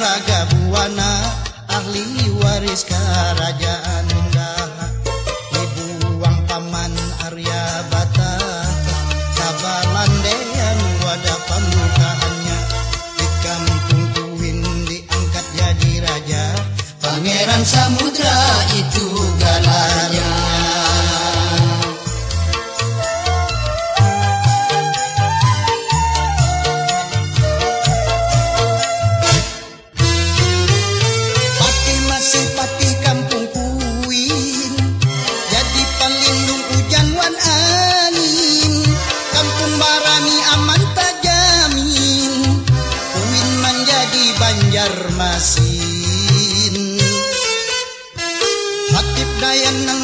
Raga Buana ahli waris kerajaan Gaha dibuang paman Arya Bata kabalandean wadah pembukaannya. Di kampung Kuin diangkat jadi raja Pangeran Samudra itu menjadi banjar masin. Hatip dayan nang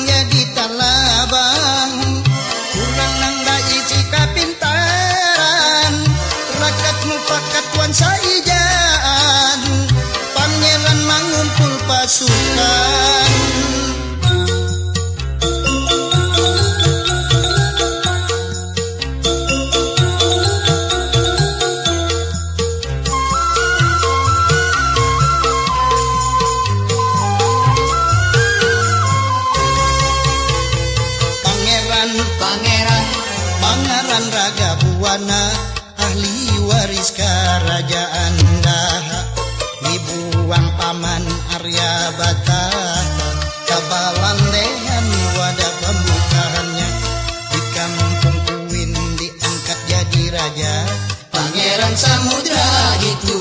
Pangeran Raga Buana ahli waris kerajaan Daha. Dibuang paman Arya Bata kabalandean wadah pembukaannya. Di kampung Kuin diangkat jadi raja. Pangeran Samudra itu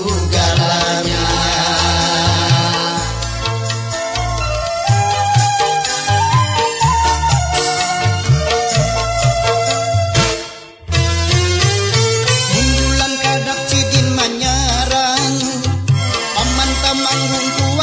人。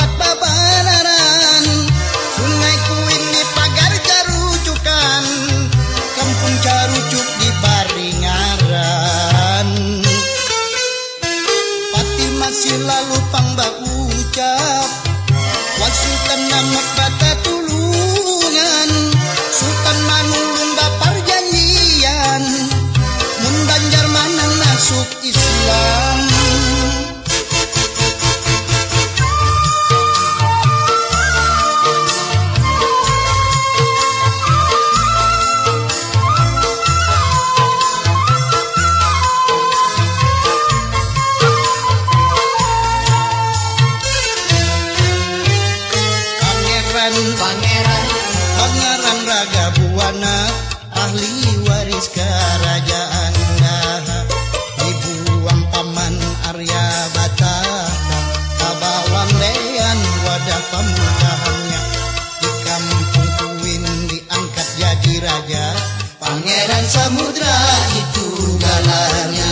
Pangeran Pangeran Raga Buana ahli waris kerajaan Daha dibuang paman Arya Bata kabawandean wadah pembukaannya di kampung Kuin diangkat jadi raja. Pangeran Samudra itu galarnya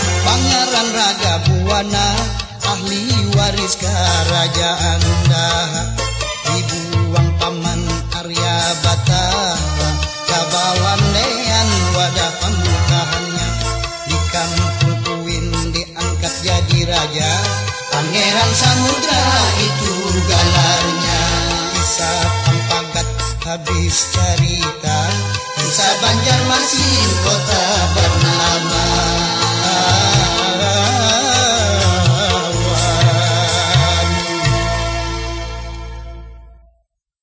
Pangeran Raga Buana ahli waris kerajaan Daha dibuang paman Arya Bata kabawandean wadah pembukaannya. Di kampung Kuin diangkat jadi raja Pangeran Samudra itu galarnya. Bisa pampagat habis cerita Kisah Banjarmasin kota bernama